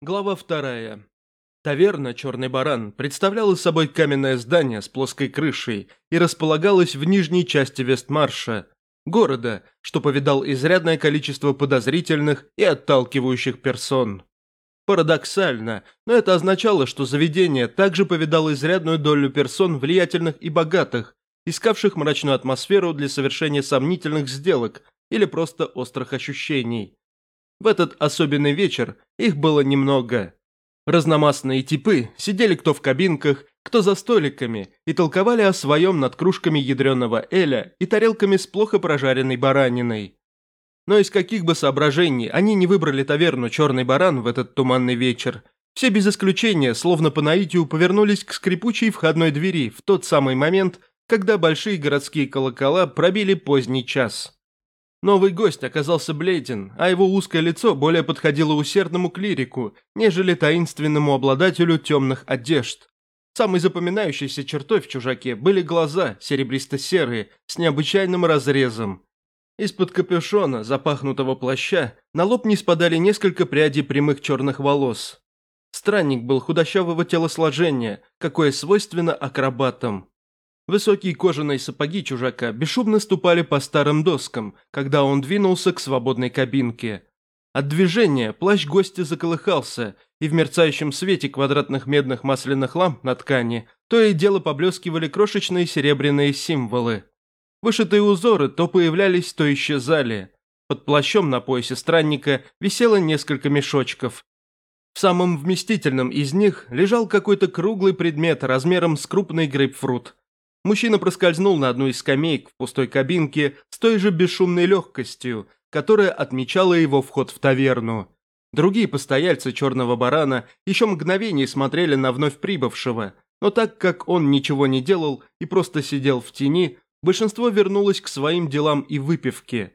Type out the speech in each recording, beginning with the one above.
Глава вторая. Таверна «Черный баран» представляла собой каменное здание с плоской крышей и располагалась в нижней части Вестмарша, города, что повидал изрядное количество подозрительных и отталкивающих персон. Парадоксально, но это означало, что заведение также повидало изрядную долю персон влиятельных и богатых, искавших мрачную атмосферу для совершения сомнительных сделок или просто острых ощущений – в этот особенный вечер их было немного. Разномастные типы сидели кто в кабинках, кто за столиками, и толковали о своем над кружками ядреного эля и тарелками с плохо прожаренной бараниной. Но из каких бы соображений они не выбрали таверну «Черный баран» в этот туманный вечер, все без исключения, словно по наитию, повернулись к скрипучей входной двери в тот самый момент, когда большие городские колокола пробили поздний час. Новый гость оказался бледен, а его узкое лицо более подходило усердному клирику, нежели таинственному обладателю темных одежд. Самой запоминающейся чертой в чужаке были глаза, серебристо-серые, с необычайным разрезом. Из-под капюшона, запахнутого плаща, на лоб не спадали несколько прядей прямых черных волос. Странник был худощавого телосложения, какое свойственно акробатам. Высокие кожаные сапоги чужака бесшумно ступали по старым доскам, когда он двинулся к свободной кабинке. От движения плащ гостя заколыхался, и в мерцающем свете квадратных медных масляных ламп на ткани то и дело поблескивали крошечные серебряные символы. Вышитые узоры то появлялись, то исчезали. Под плащом на поясе странника висело несколько мешочков. В самом вместительном из них лежал какой-то круглый предмет размером с крупный грейпфрут – Мужчина проскользнул на одну из скамеек в пустой кабинке с той же бесшумной легкостью, которая отмечала его вход в таверну. Другие постояльцы «Черного барана» еще мгновение смотрели на вновь прибывшего, но так как он ничего не делал и просто сидел в тени, большинство вернулось к своим делам и выпивке.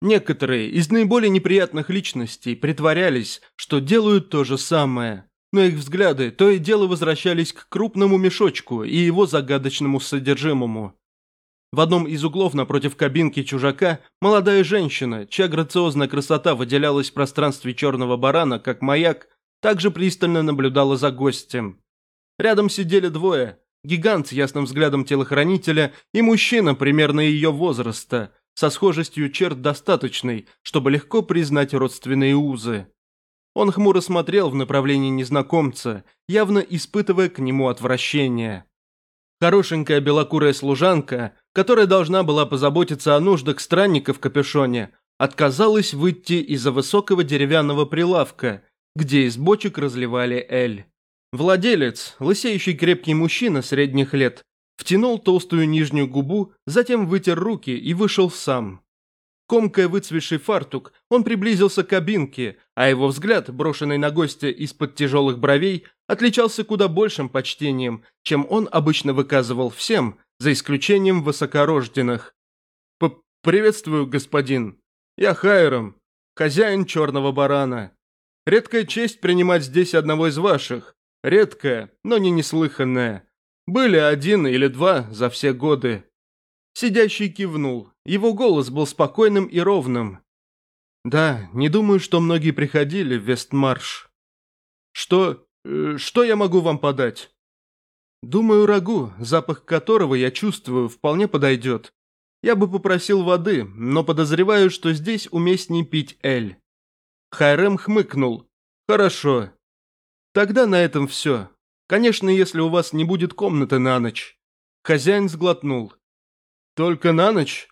Некоторые из наиболее неприятных личностей притворялись, что делают то же самое но их взгляды то и дело возвращались к крупному мешочку и его загадочному содержимому. В одном из углов напротив кабинки чужака молодая женщина, чья грациозная красота выделялась в пространстве черного барана, как маяк, также пристально наблюдала за гостем. Рядом сидели двое – гигант с ясным взглядом телохранителя и мужчина примерно ее возраста, со схожестью черт достаточной, чтобы легко признать родственные узы. Он хмуро смотрел в направлении незнакомца, явно испытывая к нему отвращение. Хорошенькая белокурая служанка, которая должна была позаботиться о нуждах странника в капюшоне, отказалась выйти из-за высокого деревянного прилавка, где из бочек разливали эль. Владелец, лысеющий крепкий мужчина средних лет, втянул толстую нижнюю губу, затем вытер руки и вышел сам – комкая выцветший фартук, он приблизился к кабинке, а его взгляд, брошенный на гостя из-под тяжелых бровей, отличался куда большим почтением, чем он обычно выказывал всем, за исключением высокорожденных. П «Приветствую, господин. Я Хайрам, хозяин черного барана. Редкая честь принимать здесь одного из ваших. Редкая, но не неслыханная. Были один или два за все годы. Сидящий кивнул. Его голос был спокойным и ровным. «Да, не думаю, что многие приходили в Вестмарш». «Что... Э, что я могу вам подать?» «Думаю, рагу, запах которого я чувствую, вполне подойдет. Я бы попросил воды, но подозреваю, что здесь уместнее пить эль». Хайрем хмыкнул. «Хорошо. Тогда на этом все. Конечно, если у вас не будет комнаты на ночь». Хозяин сглотнул. Только на ночь?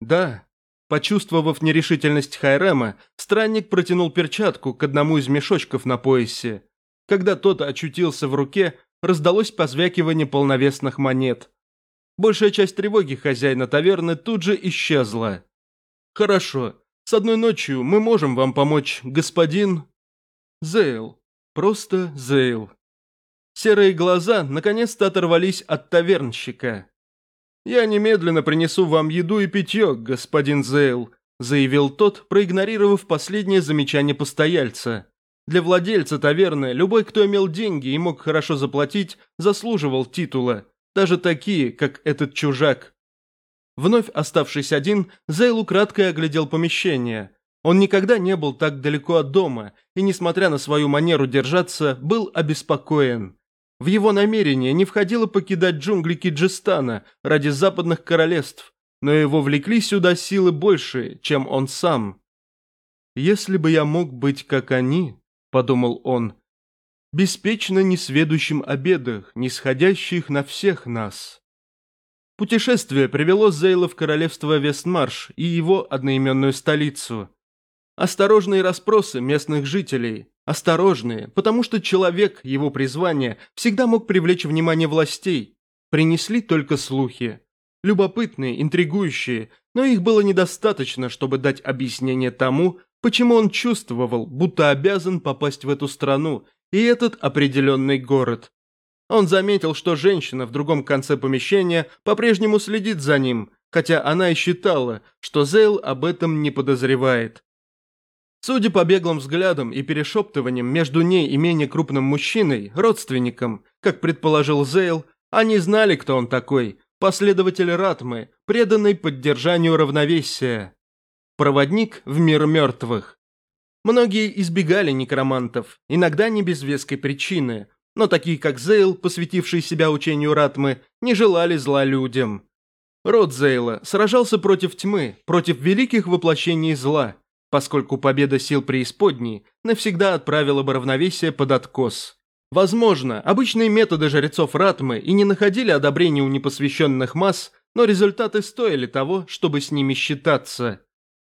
Да. Почувствовав нерешительность Хайрема, странник протянул перчатку к одному из мешочков на поясе. Когда тот очутился в руке, раздалось позвякивание полновесных монет. Большая часть тревоги хозяина таверны тут же исчезла. «Хорошо. С одной ночью мы можем вам помочь, господин...» «Зейл. Просто Зейл». Серые глаза наконец-то оторвались от тавернщика. «Я немедленно принесу вам еду и питье, господин Зейл», заявил тот, проигнорировав последнее замечание постояльца. Для владельца таверны любой, кто имел деньги и мог хорошо заплатить, заслуживал титула, даже такие, как этот чужак. Вновь оставшись один, Зейл украдкой оглядел помещение. Он никогда не был так далеко от дома и, несмотря на свою манеру держаться, был обеспокоен. В его намерение не входило покидать джунгли Киджистана ради западных королевств, но его влекли сюда силы больше, чем он сам. «Если бы я мог быть как они», — подумал он, — «беспечно несведущим о бедах, нисходящих на всех нас». Путешествие привело Зейла в королевство Вестмарш и его одноименную столицу. Осторожные расспросы местных жителей, осторожные, потому что человек, его призвание, всегда мог привлечь внимание властей. Принесли только слухи. Любопытные, интригующие, но их было недостаточно, чтобы дать объяснение тому, почему он чувствовал, будто обязан попасть в эту страну и этот определенный город. Он заметил, что женщина в другом конце помещения по-прежнему следит за ним, хотя она и считала, что Зейл об этом не подозревает. Судя по беглым взглядам и перешептываниям между ней и менее крупным мужчиной, родственником, как предположил Зейл, они знали, кто он такой, последователь Ратмы, преданный поддержанию равновесия. Проводник в мир мертвых. Многие избегали некромантов, иногда не без веской причины, но такие как Зейл, посвятивший себя учению Ратмы, не желали зла людям. Род Зейла сражался против тьмы, против великих воплощений зла – поскольку победа сил преисподней навсегда отправила бы равновесие под откос. Возможно, обычные методы жрецов Ратмы и не находили одобрения у непосвященных масс, но результаты стоили того, чтобы с ними считаться.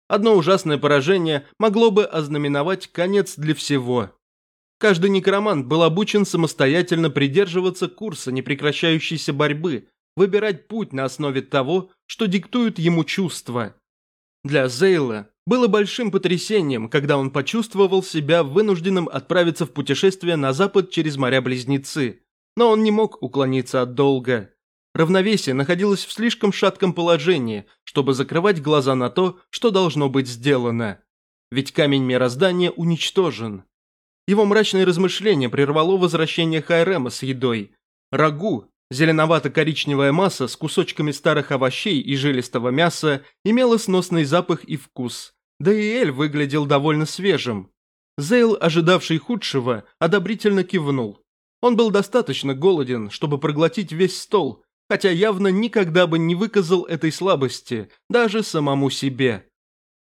Одно ужасное поражение могло бы ознаменовать конец для всего. Каждый некромант был обучен самостоятельно придерживаться курса непрекращающейся борьбы, выбирать путь на основе того, что диктуют ему чувства. Для Зейла было большим потрясением, когда он почувствовал себя вынужденным отправиться в путешествие на запад через моря-близнецы. Но он не мог уклониться от долга. Равновесие находилось в слишком шатком положении, чтобы закрывать глаза на то, что должно быть сделано. Ведь камень мироздания уничтожен. Его мрачные размышления прервало возвращение Хайрема с едой. Рагу, зеленовато-коричневая масса с кусочками старых овощей и жилистого мяса, имела сносный запах и вкус. Да и Эль выглядел довольно свежим. Зейл, ожидавший худшего, одобрительно кивнул. Он был достаточно голоден, чтобы проглотить весь стол, хотя явно никогда бы не выказал этой слабости, даже самому себе.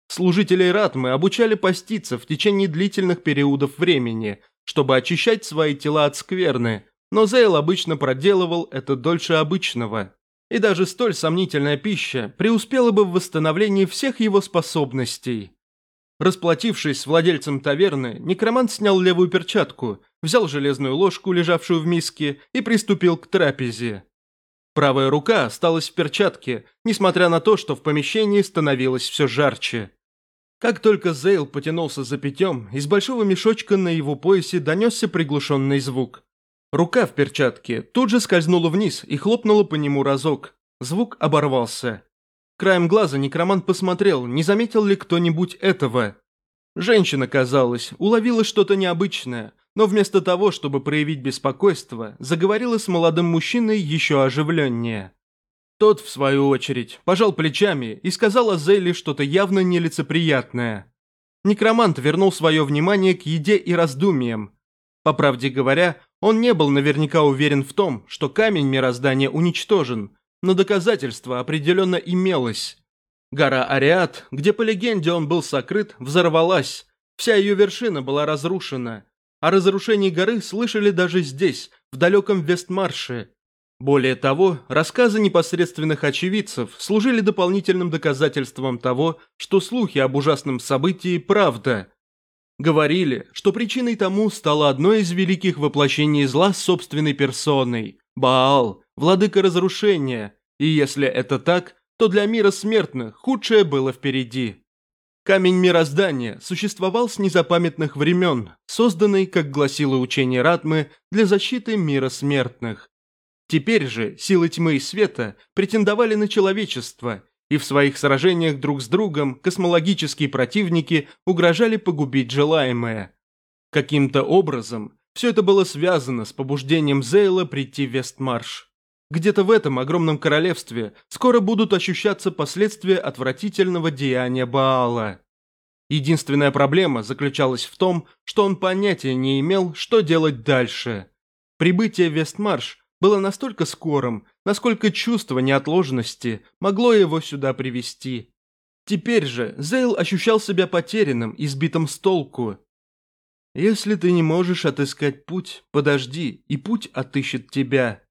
Служителей Ратмы обучали поститься в течение длительных периодов времени, чтобы очищать свои тела от скверны, но Зейл обычно проделывал это дольше обычного и даже столь сомнительная пища преуспела бы в восстановлении всех его способностей. Расплатившись с владельцем таверны, некромант снял левую перчатку, взял железную ложку, лежавшую в миске, и приступил к трапезе. Правая рука осталась в перчатке, несмотря на то, что в помещении становилось все жарче. Как только Зейл потянулся за питьем, из большого мешочка на его поясе донесся приглушенный звук. Рука в перчатке тут же скользнула вниз и хлопнула по нему разок. Звук оборвался. Краем глаза некромант посмотрел, не заметил ли кто-нибудь этого. Женщина, казалось, уловила что-то необычное, но вместо того, чтобы проявить беспокойство, заговорила с молодым мужчиной еще оживленнее. Тот, в свою очередь, пожал плечами и сказал Азели что-то явно нелицеприятное. Некромант вернул свое внимание к еде и раздумиям. По правде говоря, он не был наверняка уверен в том, что камень мироздания уничтожен, но доказательство определенно имелось. Гора Ариат, где по легенде он был сокрыт, взорвалась, вся ее вершина была разрушена. О разрушении горы слышали даже здесь, в далеком Вестмарше. Более того, рассказы непосредственных очевидцев служили дополнительным доказательством того, что слухи об ужасном событии – правда – Говорили, что причиной тому стало одно из великих воплощений зла собственной персоной – Баал, владыка разрушения, и если это так, то для мира смертных худшее было впереди. Камень мироздания существовал с незапамятных времен, созданный, как гласило учение Ратмы, для защиты мира смертных. Теперь же силы тьмы и света претендовали на человечество и в своих сражениях друг с другом космологические противники угрожали погубить желаемое. Каким-то образом все это было связано с побуждением Зейла прийти в Вестмарш. Где-то в этом огромном королевстве скоро будут ощущаться последствия отвратительного деяния Баала. Единственная проблема заключалась в том, что он понятия не имел, что делать дальше. Прибытие в Вестмарш было настолько скорым, насколько чувство неотложности могло его сюда привести. Теперь же Зейл ощущал себя потерянным и сбитым с толку. «Если ты не можешь отыскать путь, подожди, и путь отыщет тебя».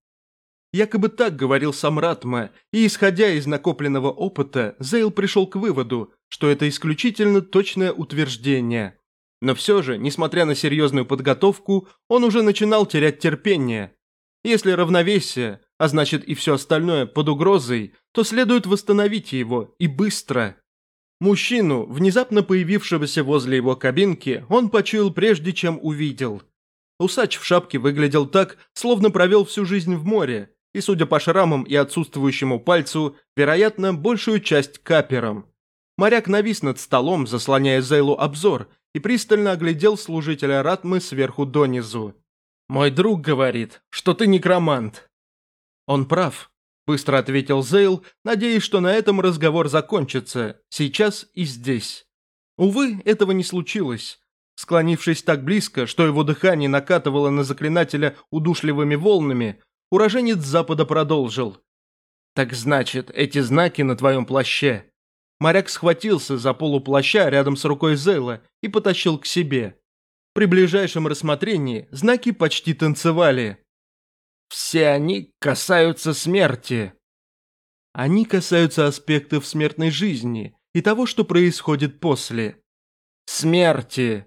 Якобы так говорил сам Ратма, и исходя из накопленного опыта, Зейл пришел к выводу, что это исключительно точное утверждение. Но все же, несмотря на серьезную подготовку, он уже начинал терять терпение. Если равновесие, а значит и все остальное под угрозой, то следует восстановить его, и быстро. Мужчину, внезапно появившегося возле его кабинки, он почуял прежде, чем увидел. Усач в шапке выглядел так, словно провел всю жизнь в море, и, судя по шрамам и отсутствующему пальцу, вероятно, большую часть капером. Моряк навис над столом, заслоняя Зейлу обзор, и пристально оглядел служителя Ратмы сверху донизу. «Мой друг говорит, что ты некромант», «Он прав», – быстро ответил Зейл, надеясь, что на этом разговор закончится, сейчас и здесь. Увы, этого не случилось. Склонившись так близко, что его дыхание накатывало на заклинателя удушливыми волнами, уроженец Запада продолжил. «Так значит, эти знаки на твоем плаще». Моряк схватился за полуплаща рядом с рукой Зейла и потащил к себе. При ближайшем рассмотрении знаки почти танцевали, все они касаются смерти. Они касаются аспектов смертной жизни и того, что происходит после. Смерти.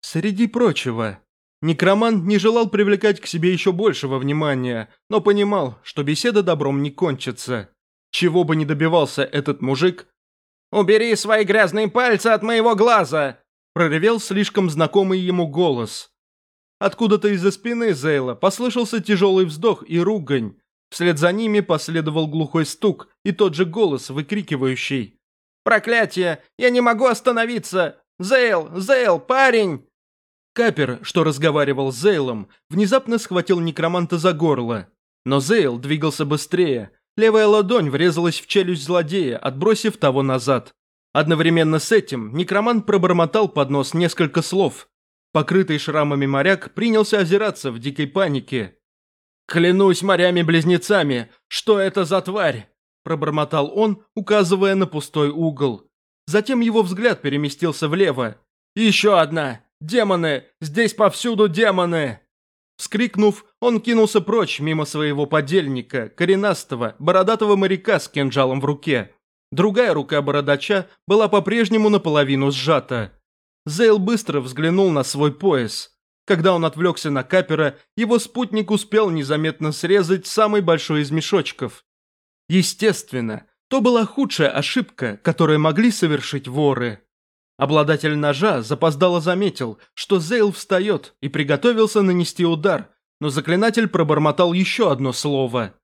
Среди прочего. Некромант не желал привлекать к себе еще большего внимания, но понимал, что беседа добром не кончится. Чего бы ни добивался этот мужик... «Убери свои грязные пальцы от моего глаза!» проревел слишком знакомый ему голос. Откуда-то из-за спины Зейла послышался тяжелый вздох и ругань. Вслед за ними последовал глухой стук и тот же голос, выкрикивающий. «Проклятие! Я не могу остановиться! Зейл! Зейл, парень!» Капер, что разговаривал с Зейлом, внезапно схватил некроманта за горло. Но Зейл двигался быстрее. Левая ладонь врезалась в челюсть злодея, отбросив того назад. Одновременно с этим некромант пробормотал под нос несколько слов – Покрытый шрамами моряк принялся озираться в дикой панике. «Клянусь морями-близнецами! Что это за тварь?» – пробормотал он, указывая на пустой угол. Затем его взгляд переместился влево. «Еще одна! Демоны! Здесь повсюду демоны!» Вскрикнув, он кинулся прочь мимо своего подельника, коренастого, бородатого моряка с кинжалом в руке. Другая рука бородача была по-прежнему наполовину сжата. Зейл быстро взглянул на свой пояс. Когда он отвлекся на капера, его спутник успел незаметно срезать самый большой из мешочков. Естественно, то была худшая ошибка, которую могли совершить воры. Обладатель ножа запоздало заметил, что Зейл встает и приготовился нанести удар, но заклинатель пробормотал еще одно слово.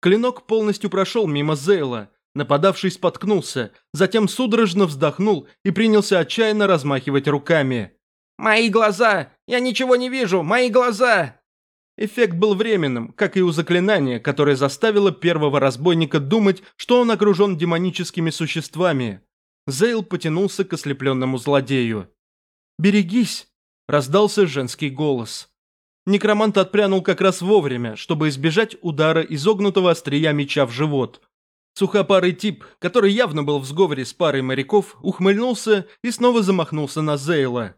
Клинок полностью прошел мимо Зейла, Нападавший споткнулся, затем судорожно вздохнул и принялся отчаянно размахивать руками. «Мои глаза! Я ничего не вижу! Мои глаза!» Эффект был временным, как и у заклинания, которое заставило первого разбойника думать, что он окружен демоническими существами. Зейл потянулся к ослепленному злодею. «Берегись!» – раздался женский голос. Некромант отпрянул как раз вовремя, чтобы избежать удара изогнутого острия меча в живот – Сухопарый тип, который явно был в сговоре с парой моряков, ухмыльнулся и снова замахнулся на Зейла.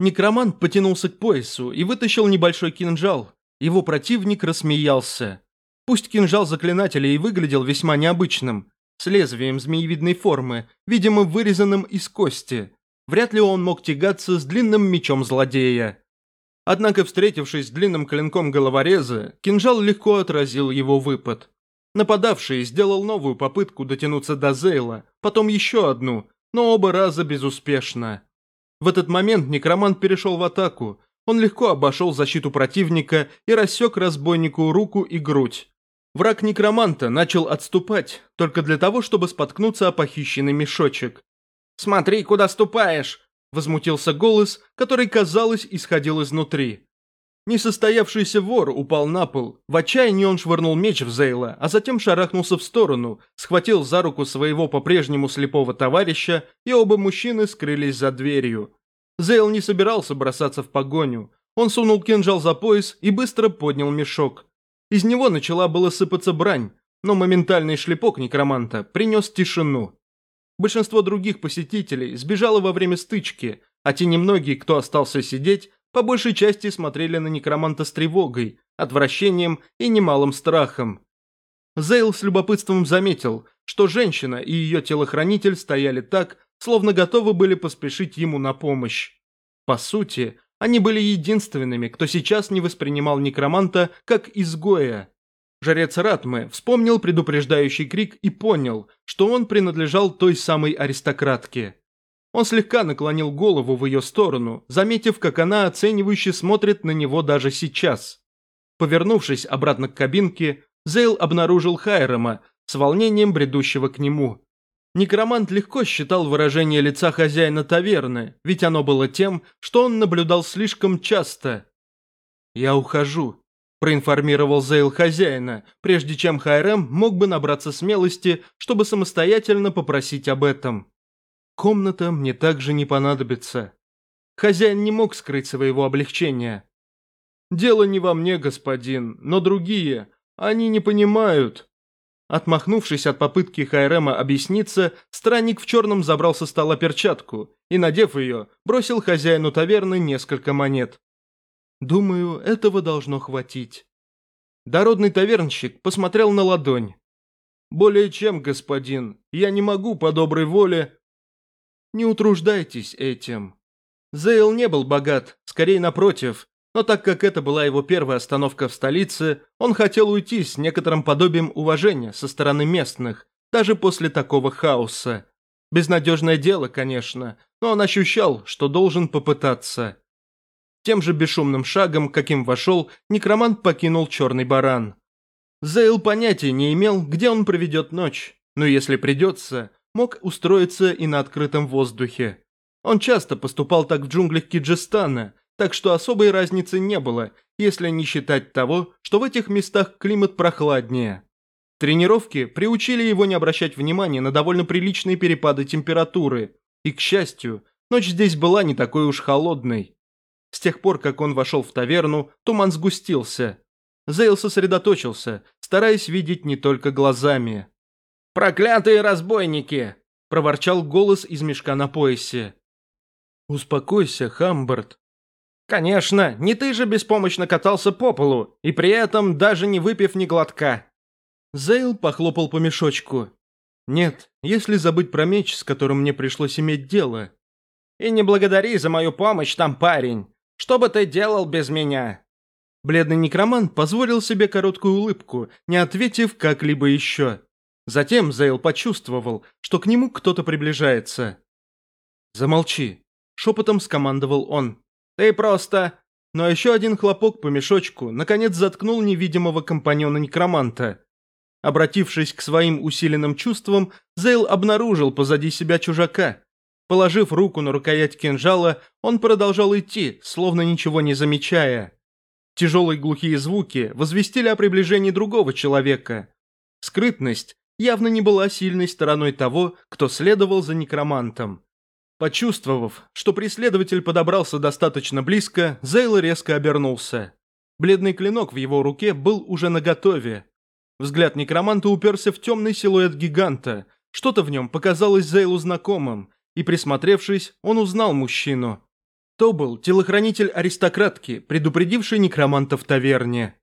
Некромант потянулся к поясу и вытащил небольшой кинжал. Его противник рассмеялся. Пусть кинжал заклинателя и выглядел весьма необычным, с лезвием змеевидной формы, видимо, вырезанным из кости. Вряд ли он мог тягаться с длинным мечом злодея. Однако, встретившись с длинным клинком головореза, кинжал легко отразил его выпад. Нападавший сделал новую попытку дотянуться до Зейла, потом еще одну, но оба раза безуспешно. В этот момент некромант перешел в атаку. Он легко обошел защиту противника и рассек разбойнику руку и грудь. Враг некроманта начал отступать, только для того, чтобы споткнуться о похищенный мешочек. «Смотри, куда ступаешь!» – возмутился голос, который, казалось, исходил изнутри. Несостоявшийся вор упал на пол. В отчаянии он швырнул меч в Зейла, а затем шарахнулся в сторону, схватил за руку своего по-прежнему слепого товарища, и оба мужчины скрылись за дверью. Зейл не собирался бросаться в погоню. Он сунул кинжал за пояс и быстро поднял мешок. Из него начала было сыпаться брань, но моментальный шлепок некроманта принес тишину. Большинство других посетителей сбежало во время стычки, а те немногие, кто остался сидеть, по большей части смотрели на некроманта с тревогой, отвращением и немалым страхом. Зейл с любопытством заметил, что женщина и ее телохранитель стояли так, словно готовы были поспешить ему на помощь. По сути, они были единственными, кто сейчас не воспринимал некроманта как изгоя. Жрец Ратмы вспомнил предупреждающий крик и понял, что он принадлежал той самой аристократке. Он слегка наклонил голову в ее сторону, заметив, как она оценивающе смотрит на него даже сейчас. Повернувшись обратно к кабинке, Зейл обнаружил Хайрема с волнением бредущего к нему. Некромант легко считал выражение лица хозяина таверны, ведь оно было тем, что он наблюдал слишком часто. «Я ухожу», – проинформировал Зейл хозяина, прежде чем Хайрем мог бы набраться смелости, чтобы самостоятельно попросить об этом комната мне также не понадобится. Хозяин не мог скрыть своего облегчения. «Дело не во мне, господин, но другие. Они не понимают». Отмахнувшись от попытки Хайрема объясниться, странник в черном забрал со стола перчатку и, надев ее, бросил хозяину таверны несколько монет. «Думаю, этого должно хватить». Дородный тавернщик посмотрел на ладонь. «Более чем, господин, я не могу по доброй воле не утруждайтесь этим. Зейл не был богат, скорее напротив, но так как это была его первая остановка в столице, он хотел уйти с некоторым подобием уважения со стороны местных, даже после такого хаоса. Безнадежное дело, конечно, но он ощущал, что должен попытаться. Тем же бесшумным шагом, каким вошел, некромант покинул черный баран. Зейл понятия не имел, где он проведет ночь, но если придется, мог устроиться и на открытом воздухе. Он часто поступал так в джунглях Киджистана, так что особой разницы не было, если не считать того, что в этих местах климат прохладнее. Тренировки приучили его не обращать внимания на довольно приличные перепады температуры, и, к счастью, ночь здесь была не такой уж холодной. С тех пор, как он вошел в таверну, туман сгустился. Зейл сосредоточился, стараясь видеть не только глазами. «Проклятые разбойники!» – проворчал голос из мешка на поясе. «Успокойся, Хамберт». «Конечно, не ты же беспомощно катался по полу, и при этом даже не выпив ни глотка». Зейл похлопал по мешочку. «Нет, если забыть про меч, с которым мне пришлось иметь дело». «И не благодари за мою помощь там, парень. Что бы ты делал без меня?» Бледный некромант позволил себе короткую улыбку, не ответив как-либо еще. Затем Зейл почувствовал, что к нему кто-то приближается. «Замолчи», — шепотом скомандовал он. «Ты просто...» Но еще один хлопок по мешочку наконец заткнул невидимого компаньона некроманта. Обратившись к своим усиленным чувствам, Зейл обнаружил позади себя чужака. Положив руку на рукоять кинжала, он продолжал идти, словно ничего не замечая. Тяжелые глухие звуки возвестили о приближении другого человека. Скрытность явно не была сильной стороной того, кто следовал за некромантом. Почувствовав, что преследователь подобрался достаточно близко, Зейл резко обернулся. Бледный клинок в его руке был уже наготове. Взгляд некроманта уперся в темный силуэт гиганта. Что-то в нем показалось Зейлу знакомым, и, присмотревшись, он узнал мужчину. То был телохранитель аристократки, предупредивший некроманта в таверне.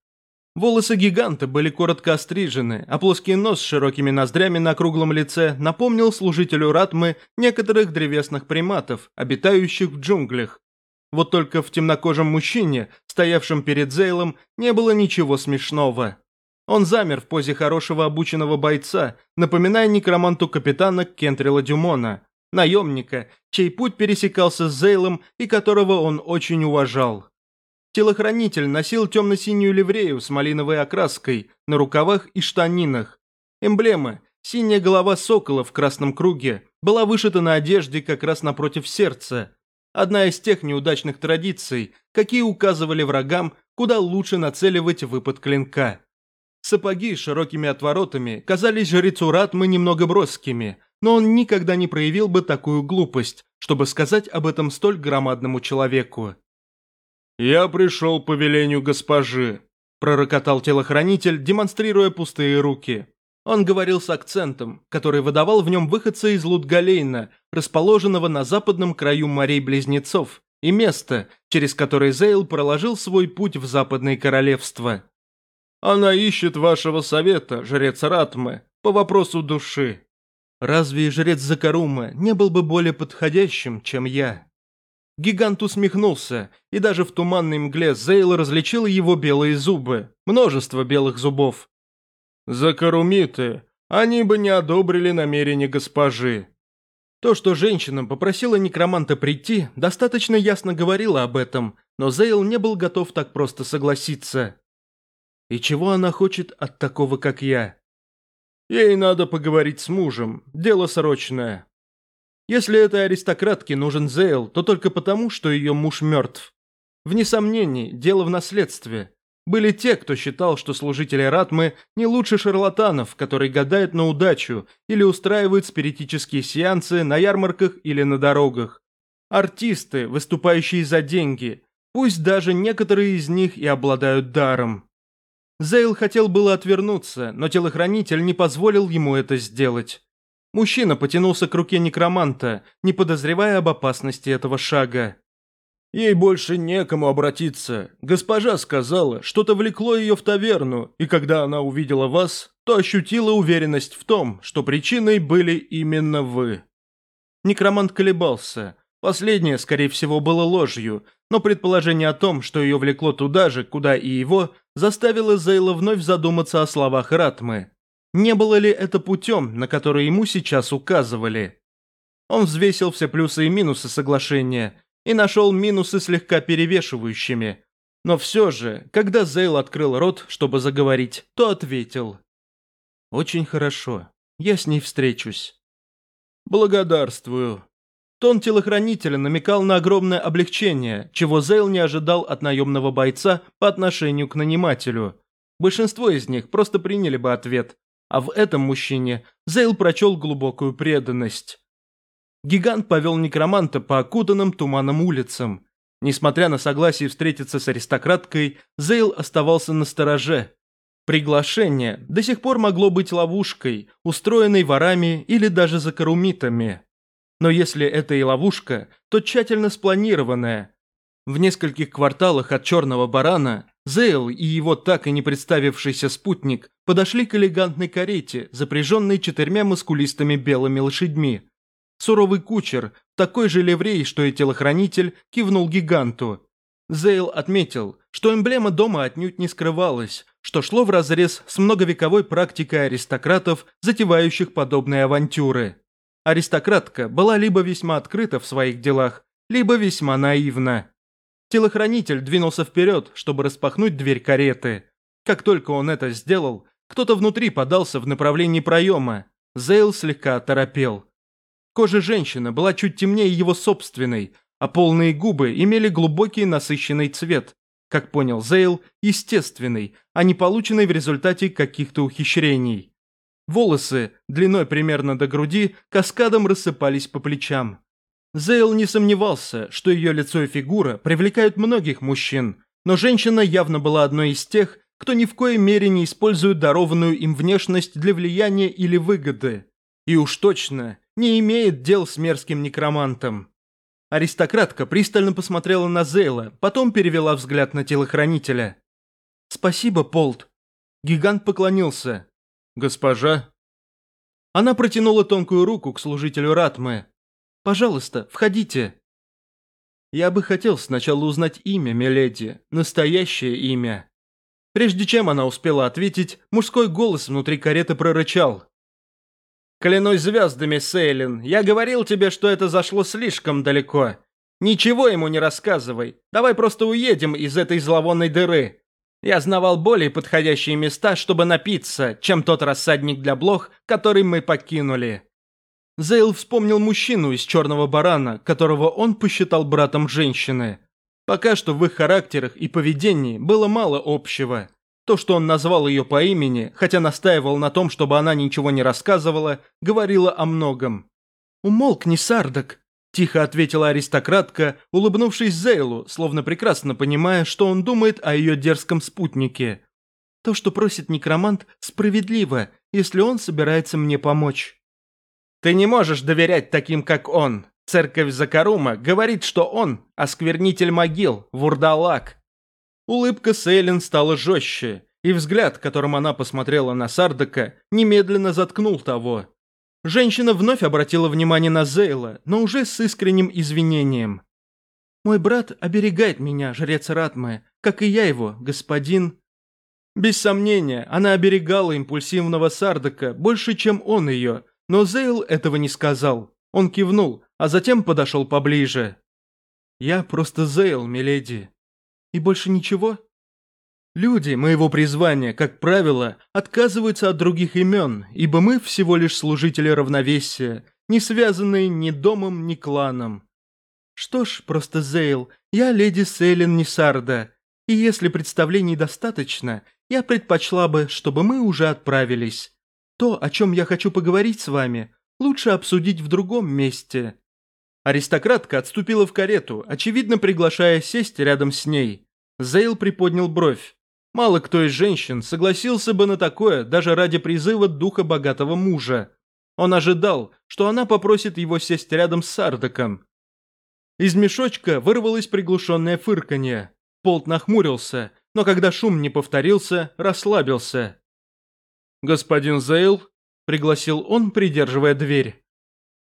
Волосы гиганта были коротко острижены, а плоский нос с широкими ноздрями на круглом лице напомнил служителю Ратмы некоторых древесных приматов, обитающих в джунглях. Вот только в темнокожем мужчине, стоявшем перед Зейлом, не было ничего смешного. Он замер в позе хорошего обученного бойца, напоминая некроманту капитана Кентрила Дюмона, наемника, чей путь пересекался с Зейлом и которого он очень уважал. Телохранитель носил темно-синюю ливрею с малиновой окраской на рукавах и штанинах. Эмблема, синяя голова сокола в красном круге, была вышита на одежде как раз напротив сердца. Одна из тех неудачных традиций, какие указывали врагам, куда лучше нацеливать выпад клинка. Сапоги с широкими отворотами казались жрецу Ратмы немного броскими, но он никогда не проявил бы такую глупость, чтобы сказать об этом столь громадному человеку. «Я пришел по велению госпожи», – пророкотал телохранитель, демонстрируя пустые руки. Он говорил с акцентом, который выдавал в нем выходца из Лутгалейна, расположенного на западном краю морей-близнецов, и место, через которое Зейл проложил свой путь в Западное Королевство. «Она ищет вашего совета, жрец Ратмы, по вопросу души». «Разве жрец Закарума не был бы более подходящим, чем я?» Гигант усмехнулся, и даже в туманной мгле Зейл различил его белые зубы, множество белых зубов. «Закарумиты! Они бы не одобрили намерение госпожи!» То, что женщина попросила некроманта прийти, достаточно ясно говорило об этом, но Зейл не был готов так просто согласиться. «И чего она хочет от такого, как я?» «Ей надо поговорить с мужем, дело срочное», если этой аристократке нужен Зейл, то только потому, что ее муж мертв. Вне сомнений, дело в наследстве. Были те, кто считал, что служители Ратмы не лучше шарлатанов, которые гадают на удачу или устраивают спиритические сеансы на ярмарках или на дорогах. Артисты, выступающие за деньги, пусть даже некоторые из них и обладают даром. Зейл хотел было отвернуться, но телохранитель не позволил ему это сделать. Мужчина потянулся к руке некроманта, не подозревая об опасности этого шага. Ей больше некому обратиться. Госпожа сказала, что-то влекло ее в таверну, и когда она увидела вас, то ощутила уверенность в том, что причиной были именно вы. Некромант колебался. Последнее, скорее всего, было ложью, но предположение о том, что ее влекло туда же, куда и его, заставило Зейла вновь задуматься о словах Ратмы. Не было ли это путем, на который ему сейчас указывали? Он взвесил все плюсы и минусы соглашения и нашел минусы слегка перевешивающими. Но все же, когда Зейл открыл рот, чтобы заговорить, то ответил. «Очень хорошо. Я с ней встречусь». «Благодарствую». Тон телохранителя намекал на огромное облегчение, чего Зейл не ожидал от наемного бойца по отношению к нанимателю. Большинство из них просто приняли бы ответ, а в этом мужчине Зейл прочел глубокую преданность. Гигант повел некроманта по окутанным туманом улицам. Несмотря на согласие встретиться с аристократкой, Зейл оставался на стороже. Приглашение до сих пор могло быть ловушкой, устроенной ворами или даже закорумитами. Но если это и ловушка, то тщательно спланированная. В нескольких кварталах от Черного Барана Зейл и его так и не представившийся спутник подошли к элегантной карете, запряженной четырьмя мускулистыми белыми лошадьми. Суровый кучер, такой же леврей, что и телохранитель, кивнул гиганту. Зейл отметил, что эмблема дома отнюдь не скрывалась, что шло вразрез с многовековой практикой аристократов, затевающих подобные авантюры. Аристократка была либо весьма открыта в своих делах, либо весьма наивна. Телохранитель двинулся вперед, чтобы распахнуть дверь кареты. Как только он это сделал, кто-то внутри подался в направлении проема. Зейл слегка оторопел. Кожа женщины была чуть темнее его собственной, а полные губы имели глубокий насыщенный цвет, как понял Зейл, естественный, а не полученный в результате каких-то ухищрений. Волосы, длиной примерно до груди, каскадом рассыпались по плечам. Зейл не сомневался, что ее лицо и фигура привлекают многих мужчин, но женщина явно была одной из тех, кто ни в коей мере не использует дарованную им внешность для влияния или выгоды. И уж точно не имеет дел с мерзким некромантом. Аристократка пристально посмотрела на Зейла, потом перевела взгляд на телохранителя. «Спасибо, Полт». Гигант поклонился. «Госпожа?» Она протянула тонкую руку к служителю Ратмы, Пожалуйста, входите!» Я бы хотел сначала узнать имя Миледи, настоящее имя. Прежде чем она успела ответить, мужской голос внутри кареты прорычал. «Клянусь звездами, Сейлин, я говорил тебе, что это зашло слишком далеко. Ничего ему не рассказывай, давай просто уедем из этой зловонной дыры. Я знавал более подходящие места, чтобы напиться, чем тот рассадник для блох, который мы покинули». Зейл вспомнил мужчину из «Черного барана», которого он посчитал братом женщины. Пока что в их характерах и поведении было мало общего. То, что он назвал ее по имени, хотя настаивал на том, чтобы она ничего не рассказывала, говорило о многом. «Умолкни, Сардак», – тихо ответила аристократка, улыбнувшись Зейлу, словно прекрасно понимая, что он думает о ее дерзком спутнике. «То, что просит некромант, справедливо, если он собирается мне помочь». Ты не можешь доверять таким, как он. Церковь Закарума говорит, что он – осквернитель могил, вурдалак». Улыбка Сейлин стала жестче, и взгляд, которым она посмотрела на Сардака, немедленно заткнул того. Женщина вновь обратила внимание на Зейла, но уже с искренним извинением. «Мой брат оберегает меня, жрец Ратме, как и я его, господин...» Без сомнения, она оберегала импульсивного Сардака больше, чем он ее, но Зейл этого не сказал. Он кивнул, а затем подошел поближе. «Я просто Зейл, миледи». «И больше ничего?» Люди моего призвания, как правило, отказываются от других имен, ибо мы всего лишь служители равновесия, не связанные ни домом, ни кланом. Что ж, просто Зейл, я леди Сейлин Несарда, и если представлений достаточно, я предпочла бы, чтобы мы уже отправились. То, о чем я хочу поговорить с вами, лучше обсудить в другом месте». Аристократка отступила в карету, очевидно приглашая сесть рядом с ней. Зейл приподнял бровь. Мало кто из женщин согласился бы на такое даже ради призыва духа богатого мужа. Он ожидал, что она попросит его сесть рядом с Сардаком. Из мешочка вырвалось приглушенное фырканье. Полт нахмурился, но когда шум не повторился, расслабился. «Господин Зейл?» – пригласил он, придерживая дверь.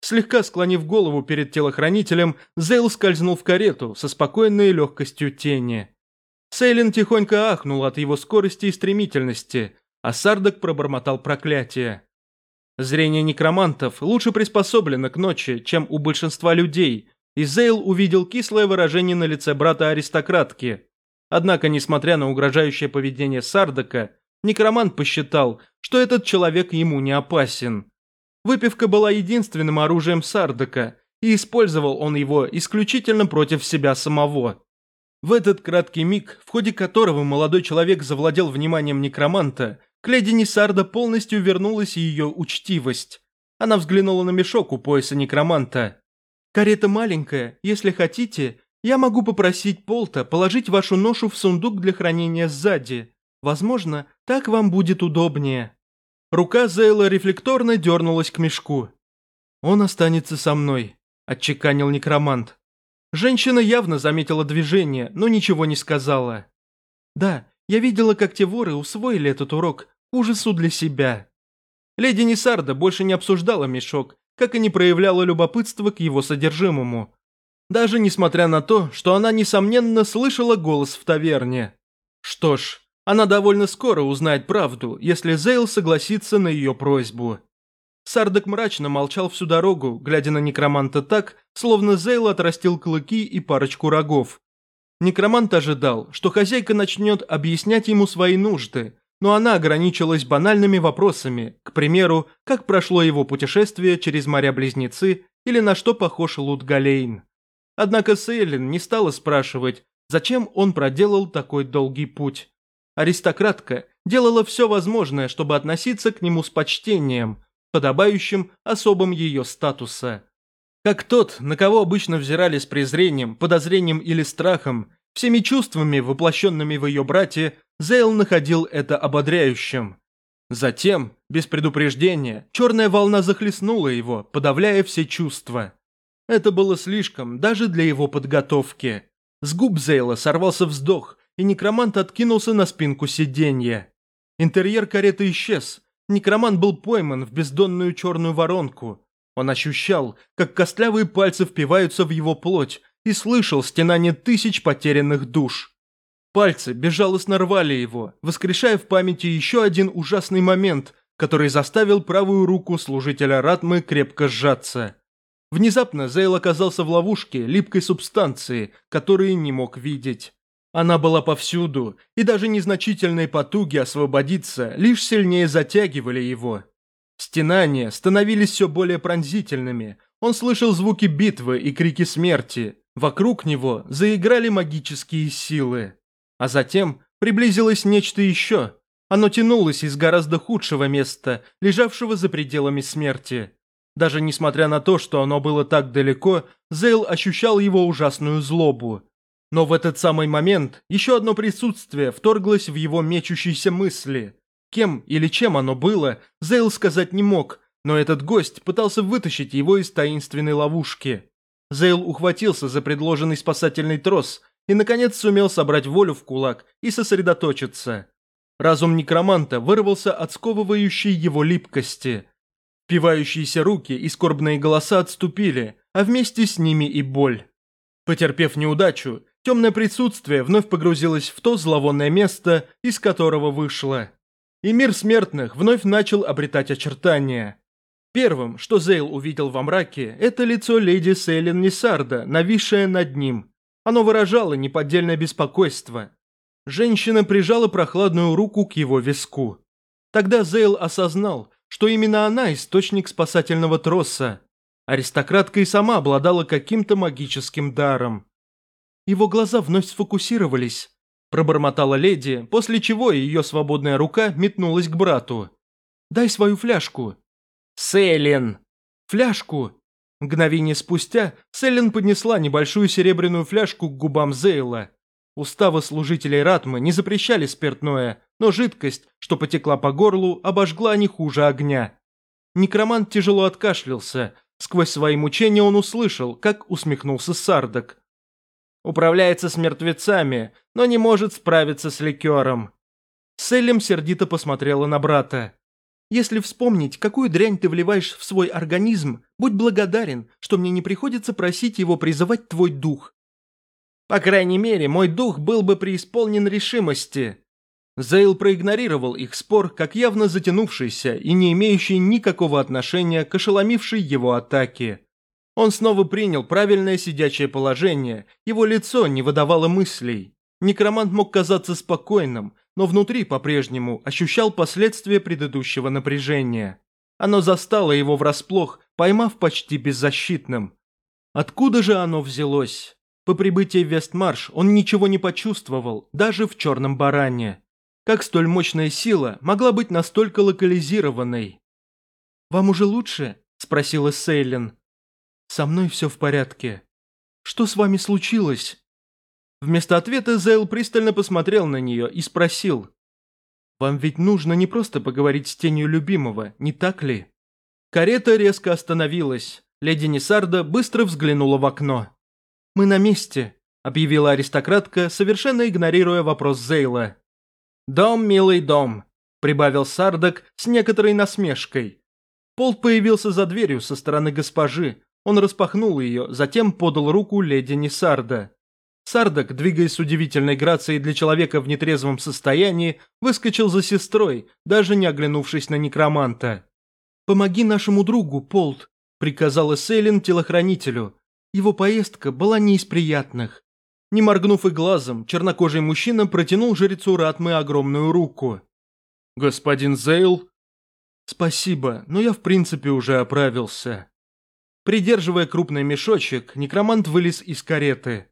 Слегка склонив голову перед телохранителем, Зейл скользнул в карету со спокойной легкостью тени. Сейлин тихонько ахнул от его скорости и стремительности, а Сардак пробормотал проклятие. Зрение некромантов лучше приспособлено к ночи, чем у большинства людей, и Зейл увидел кислое выражение на лице брата-аристократки. Однако, несмотря на угрожающее поведение Сардака, Некромант посчитал, что этот человек ему не опасен. Выпивка была единственным оружием Сардока, и использовал он его исключительно против себя самого. В этот краткий миг, в ходе которого молодой человек завладел вниманием некроманта, к леди Несарда полностью вернулась ее учтивость. Она взглянула на мешок у пояса некроманта. «Карета маленькая, если хотите, я могу попросить Полта положить вашу ношу в сундук для хранения сзади. Возможно, так вам будет удобнее». Рука Зейла рефлекторно дернулась к мешку. «Он останется со мной», – отчеканил некромант. Женщина явно заметила движение, но ничего не сказала. «Да, я видела, как те воры усвоили этот урок, ужасу для себя». Леди Несарда больше не обсуждала мешок, как и не проявляла любопытства к его содержимому. Даже несмотря на то, что она, несомненно, слышала голос в таверне. Что ж, она довольно скоро узнает правду, если Зейл согласится на ее просьбу. Сардак мрачно молчал всю дорогу, глядя на некроманта так, словно Зейл отрастил клыки и парочку рогов. Некромант ожидал, что хозяйка начнет объяснять ему свои нужды, но она ограничилась банальными вопросами, к примеру, как прошло его путешествие через моря-близнецы или на что похож Лут Галейн. Однако Сейлин не стала спрашивать, зачем он проделал такой долгий путь аристократка делала все возможное, чтобы относиться к нему с почтением, подобающим особым ее статуса. Как тот, на кого обычно взирали с презрением, подозрением или страхом, всеми чувствами, воплощенными в ее брате, Зейл находил это ободряющим. Затем, без предупреждения, черная волна захлестнула его, подавляя все чувства. Это было слишком даже для его подготовки. С губ Зейла сорвался вздох – и некромант откинулся на спинку сиденья. Интерьер кареты исчез. Некромант был пойман в бездонную черную воронку. Он ощущал, как костлявые пальцы впиваются в его плоть и слышал стенание тысяч потерянных душ. Пальцы безжалостно рвали его, воскрешая в памяти еще один ужасный момент, который заставил правую руку служителя Ратмы крепко сжаться. Внезапно Зейл оказался в ловушке липкой субстанции, которую не мог видеть. Она была повсюду, и даже незначительные потуги освободиться лишь сильнее затягивали его. Стенания становились все более пронзительными, он слышал звуки битвы и крики смерти, вокруг него заиграли магические силы. А затем приблизилось нечто еще, оно тянулось из гораздо худшего места, лежавшего за пределами смерти. Даже несмотря на то, что оно было так далеко, Зейл ощущал его ужасную злобу. Но в этот самый момент еще одно присутствие вторглось в его мечущиеся мысли. Кем или чем оно было, Зейл сказать не мог, но этот гость пытался вытащить его из таинственной ловушки. Зейл ухватился за предложенный спасательный трос и, наконец, сумел собрать волю в кулак и сосредоточиться. Разум некроманта вырвался от сковывающей его липкости. Пивающиеся руки и скорбные голоса отступили, а вместе с ними и боль. Потерпев неудачу, Темное присутствие вновь погрузилось в то зловонное место, из которого вышло. И мир смертных вновь начал обретать очертания. Первым, что Зейл увидел во мраке, это лицо леди Сейлин Несарда, нависшее над ним. Оно выражало неподдельное беспокойство. Женщина прижала прохладную руку к его виску. Тогда Зейл осознал, что именно она источник спасательного троса. Аристократка и сама обладала каким-то магическим даром. Его глаза вновь сфокусировались. Пробормотала леди, после чего ее свободная рука метнулась к брату. «Дай свою фляжку». «Селин!» «Фляжку!» Мгновение спустя Селин поднесла небольшую серебряную фляжку к губам Зейла. Уставы служителей Ратмы не запрещали спиртное, но жидкость, что потекла по горлу, обожгла не хуже огня. Некромант тяжело откашлялся. Сквозь свои мучения он услышал, как усмехнулся Сардак. Управляется с мертвецами, но не может справиться с ликером. Селем сердито посмотрела на брата. «Если вспомнить, какую дрянь ты вливаешь в свой организм, будь благодарен, что мне не приходится просить его призывать твой дух». «По крайней мере, мой дух был бы преисполнен решимости». Зейл проигнорировал их спор, как явно затянувшийся и не имеющий никакого отношения к ошеломившей его атаке. Он снова принял правильное сидячее положение, его лицо не выдавало мыслей. Некромант мог казаться спокойным, но внутри по-прежнему ощущал последствия предыдущего напряжения. Оно застало его врасплох, поймав почти беззащитным. Откуда же оно взялось? По прибытии в Вестмарш он ничего не почувствовал, даже в черном баране. Как столь мощная сила могла быть настолько локализированной? «Вам уже лучше?» – спросила Сейлин. Со мной все в порядке. Что с вами случилось?» Вместо ответа Зейл пристально посмотрел на нее и спросил. «Вам ведь нужно не просто поговорить с тенью любимого, не так ли?» Карета резко остановилась. Леди Несарда быстро взглянула в окно. «Мы на месте», – объявила аристократка, совершенно игнорируя вопрос Зейла. «Дом, милый дом», – прибавил Сардак с некоторой насмешкой. Пол появился за дверью со стороны госпожи, он распахнул ее, затем подал руку леди Несарда. Сардак, двигаясь с удивительной грацией для человека в нетрезвом состоянии, выскочил за сестрой, даже не оглянувшись на некроманта. «Помоги нашему другу, Полт», — приказала Селин телохранителю. Его поездка была не из приятных. Не моргнув и глазом, чернокожий мужчина протянул жрецу Ратмы огромную руку. «Господин Зейл?» «Спасибо, но я в принципе уже оправился». Придерживая крупный мешочек, некромант вылез из кареты.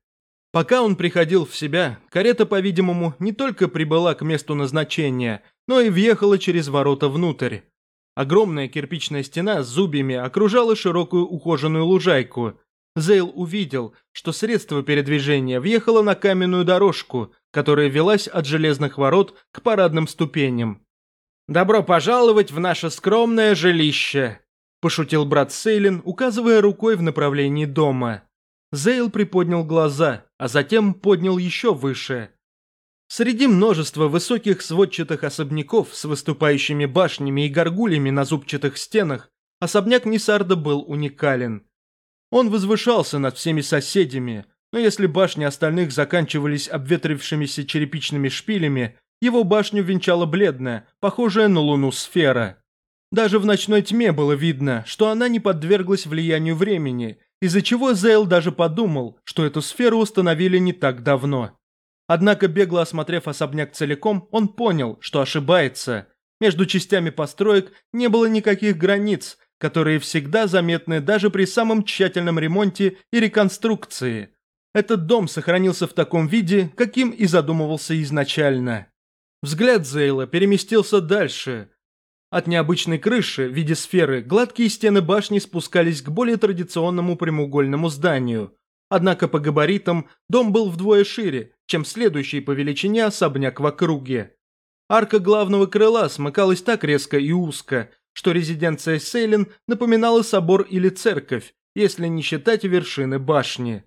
Пока он приходил в себя, карета, по-видимому, не только прибыла к месту назначения, но и въехала через ворота внутрь. Огромная кирпичная стена с зубьями окружала широкую ухоженную лужайку. Зейл увидел, что средство передвижения въехало на каменную дорожку, которая велась от железных ворот к парадным ступеням. «Добро пожаловать в наше скромное жилище!» Пошутил брат Сейлин, указывая рукой в направлении дома. Зейл приподнял глаза, а затем поднял еще выше. Среди множества высоких сводчатых особняков с выступающими башнями и горгулями на зубчатых стенах особняк Нисарда был уникален. Он возвышался над всеми соседями, но если башни остальных заканчивались обветрившимися черепичными шпилями, его башню венчала бледная, похожая на луну сфера. Даже в ночной тьме было видно, что она не подверглась влиянию времени, из-за чего Зейл даже подумал, что эту сферу установили не так давно. Однако, бегло осмотрев особняк целиком, он понял, что ошибается. Между частями построек не было никаких границ, которые всегда заметны даже при самом тщательном ремонте и реконструкции. Этот дом сохранился в таком виде, каким и задумывался изначально. Взгляд Зейла переместился дальше, от необычной крыши в виде сферы гладкие стены башни спускались к более традиционному прямоугольному зданию. Однако по габаритам дом был вдвое шире, чем следующий по величине особняк в округе. Арка главного крыла смыкалась так резко и узко, что резиденция Сейлин напоминала собор или церковь, если не считать вершины башни.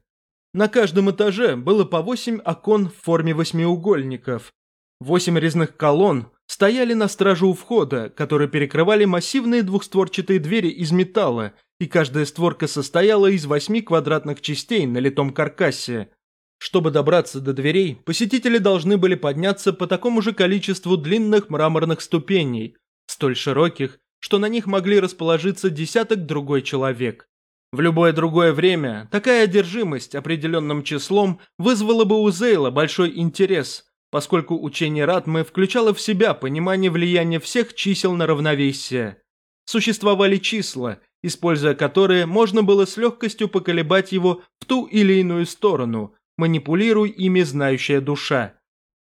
На каждом этаже было по восемь окон в форме восьмиугольников. Восемь резных колонн стояли на страже у входа, которые перекрывали массивные двухстворчатые двери из металла, и каждая створка состояла из восьми квадратных частей на литом каркасе. Чтобы добраться до дверей, посетители должны были подняться по такому же количеству длинных мраморных ступеней, столь широких, что на них могли расположиться десяток другой человек. В любое другое время такая одержимость определенным числом вызвала бы у Зейла большой интерес, поскольку учение Ратмы включало в себя понимание влияния всех чисел на равновесие. Существовали числа, используя которые можно было с легкостью поколебать его в ту или иную сторону, манипулируя ими знающая душа.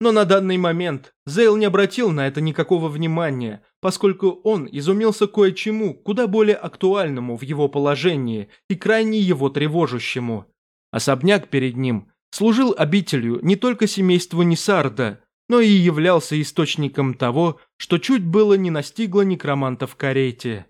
Но на данный момент Зейл не обратил на это никакого внимания, поскольку он изумился кое-чему куда более актуальному в его положении и крайне его тревожащему. Особняк перед ним – служил обителю не только семейству Нисарда, но и являлся источником того, что чуть было не настигло некроманта в карете.